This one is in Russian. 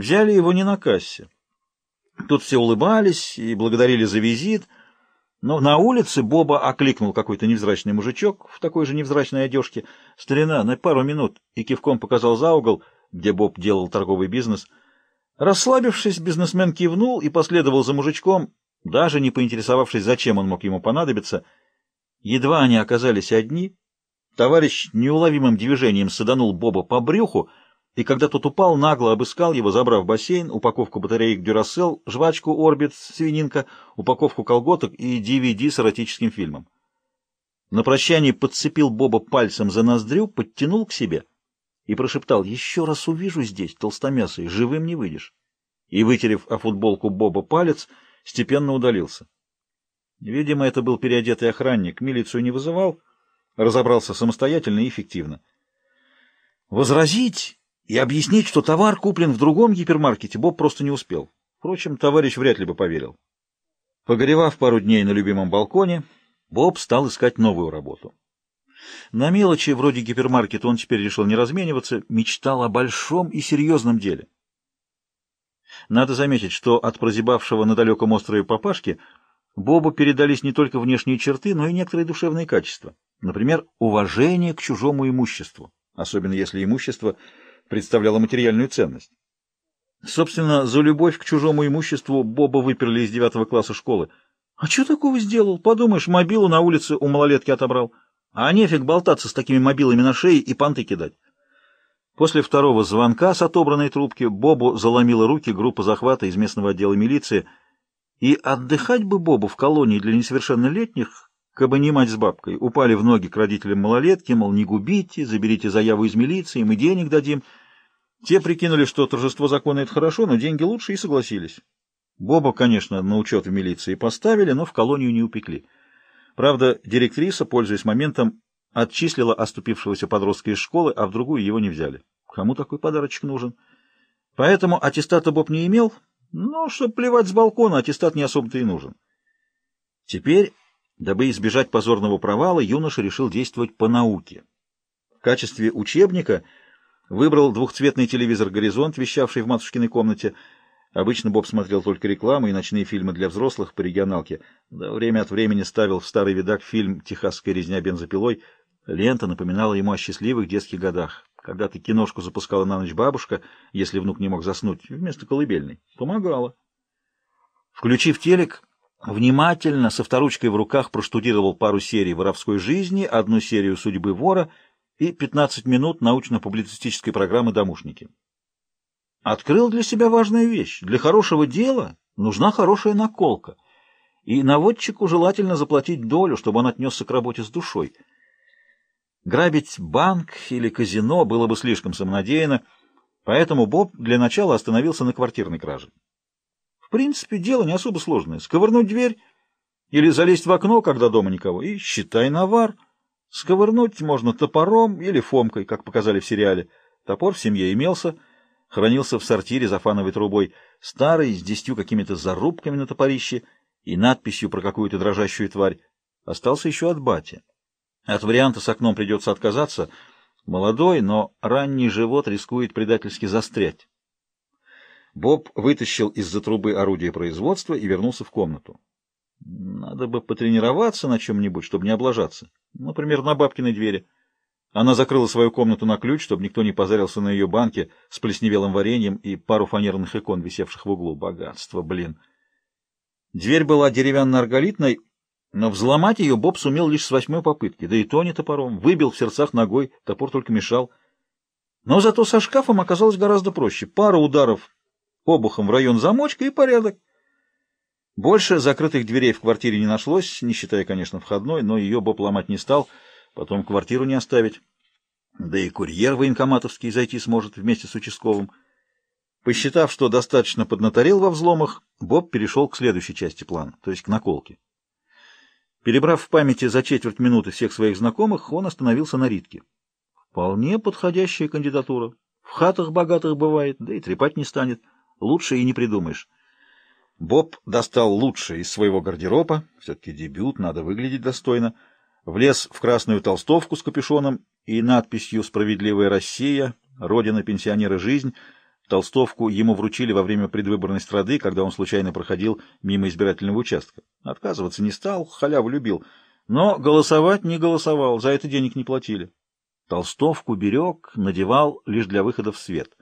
Взяли его не на кассе. Тут все улыбались и благодарили за визит, но на улице Боба окликнул какой-то невзрачный мужичок в такой же невзрачной одежке. Старина на пару минут и кивком показал за угол, где Боб делал торговый бизнес. Расслабившись, бизнесмен кивнул и последовал за мужичком, даже не поинтересовавшись, зачем он мог ему понадобиться. Едва они оказались одни, товарищ неуловимым движением саданул Боба по брюху, и когда тот упал, нагло обыскал его, забрав бассейн, упаковку батареек Дюрасел, жвачку Орбит, свининка, упаковку колготок и DVD с эротическим фильмом. На прощание подцепил Боба пальцем за ноздрю, подтянул к себе и прошептал «Еще раз увижу здесь, толстомясый, живым не выйдешь». И, вытерев о футболку Боба палец, степенно удалился. Видимо, это был переодетый охранник, милицию не вызывал, разобрался самостоятельно и эффективно. Возразить и объяснить, что товар куплен в другом гипермаркете, Боб просто не успел. Впрочем, товарищ вряд ли бы поверил. Погоревав пару дней на любимом балконе, Боб стал искать новую работу. На мелочи, вроде гипермаркета, он теперь решил не размениваться, мечтал о большом и серьезном деле. Надо заметить, что от прозябавшего на далеком острове папашки Бобу передались не только внешние черты, но и некоторые душевные качества. Например, уважение к чужому имуществу, особенно если имущество – представляла материальную ценность. Собственно, за любовь к чужому имуществу Боба выперли из девятого класса школы. А что такого сделал? Подумаешь, мобилу на улице у малолетки отобрал. А нефиг болтаться с такими мобилами на шее и понты кидать. После второго звонка с отобранной трубки Бобу заломила руки группа захвата из местного отдела милиции. И отдыхать бы Бобу в колонии для несовершеннолетних, кабы не мать с бабкой, упали в ноги к родителям малолетки, мол, не губите, заберите заяву из милиции, мы денег дадим — те прикинули, что торжество закона — это хорошо, но деньги лучше, и согласились. Боба, конечно, на учет в милиции поставили, но в колонию не упекли. Правда, директриса, пользуясь моментом, отчислила оступившегося подростка из школы, а в другую его не взяли. Кому такой подарочек нужен? Поэтому аттестата Боб не имел, но, чтобы плевать с балкона, аттестат не особо-то и нужен. Теперь, дабы избежать позорного провала, юноша решил действовать по науке. В качестве учебника — Выбрал двухцветный телевизор «Горизонт», вещавший в матушкиной комнате. Обычно Боб смотрел только рекламы и ночные фильмы для взрослых по регионалке. Да, время от времени ставил в старый видак фильм «Техасская резня бензопилой». Лента напоминала ему о счастливых детских годах. Когда-то киношку запускала на ночь бабушка, если внук не мог заснуть, вместо колыбельной. Помогала. Включив телек, внимательно, со вторучкой в руках, проштудировал пару серий воровской жизни, одну серию судьбы вора — и 15 минут научно-публицистической программы «Домушники». Открыл для себя важную вещь. Для хорошего дела нужна хорошая наколка. И наводчику желательно заплатить долю, чтобы он отнесся к работе с душой. Грабить банк или казино было бы слишком самонадеянно, поэтому Боб для начала остановился на квартирной краже. В принципе, дело не особо сложное. Сковырнуть дверь или залезть в окно, когда дома никого, и считай навар — Сковырнуть можно топором или фомкой, как показали в сериале. Топор в семье имелся, хранился в сортире за фановой трубой, старый, с десятью какими-то зарубками на топорище и надписью про какую-то дрожащую тварь. Остался еще от бати. От варианта с окном придется отказаться. Молодой, но ранний живот рискует предательски застрять. Боб вытащил из-за трубы орудие производства и вернулся в комнату. Надо бы потренироваться на чем-нибудь, чтобы не облажаться. Например, на бабкиной двери. Она закрыла свою комнату на ключ, чтобы никто не позарился на ее банке с плесневелым вареньем и пару фанерных икон, висевших в углу. Богатство, блин. Дверь была деревянно-арголитной, но взломать ее Боб сумел лишь с восьмой попытки, да и то не топором. Выбил в сердцах ногой, топор только мешал. Но зато со шкафом оказалось гораздо проще. Пара ударов обухом в район замочка и порядок. Больше закрытых дверей в квартире не нашлось, не считая, конечно, входной, но ее Боб ломать не стал, потом квартиру не оставить. Да и курьер военкоматовский зайти сможет вместе с участковым. Посчитав, что достаточно поднаторел во взломах, Боб перешел к следующей части плана, то есть к наколке. Перебрав в памяти за четверть минуты всех своих знакомых, он остановился на Ритке. Вполне подходящая кандидатура. В хатах богатых бывает, да и трепать не станет. Лучше и не придумаешь. Боб достал лучшее из своего гардероба, все-таки дебют, надо выглядеть достойно, влез в красную толстовку с капюшоном и надписью «Справедливая Россия», «Родина, пенсионеры, жизнь», Толстовку ему вручили во время предвыборной страды, когда он случайно проходил мимо избирательного участка. Отказываться не стал, халяву любил, но голосовать не голосовал, за это денег не платили. Толстовку берег, надевал лишь для выхода в свет.